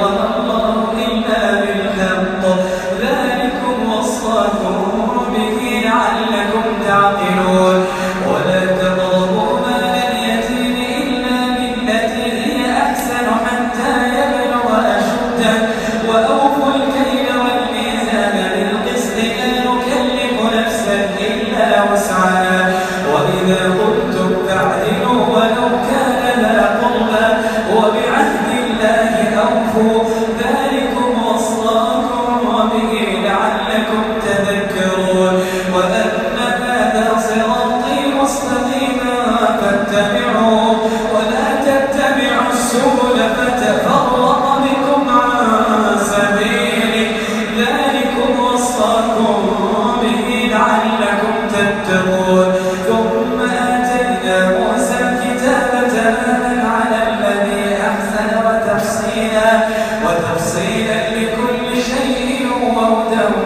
영원한 قوله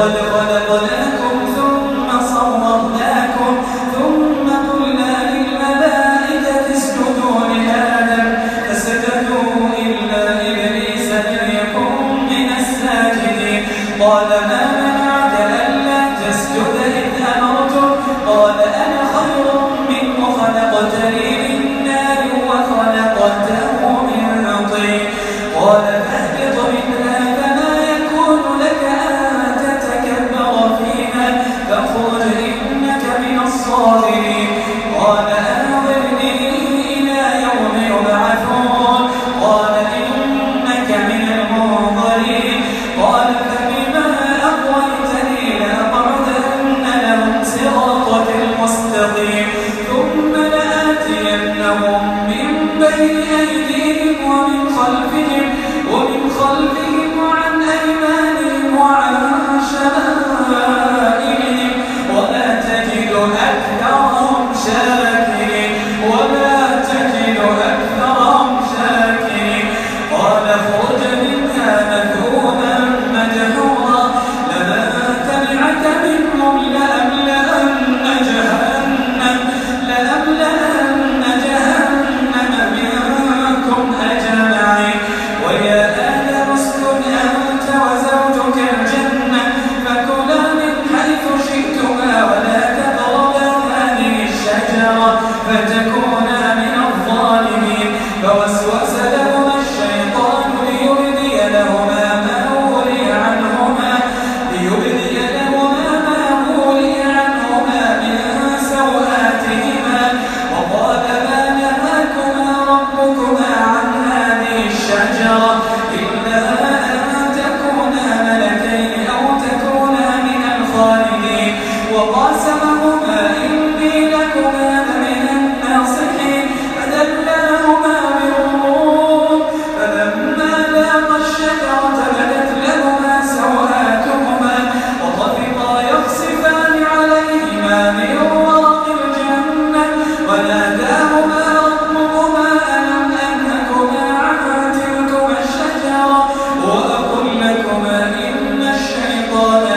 번째 glória.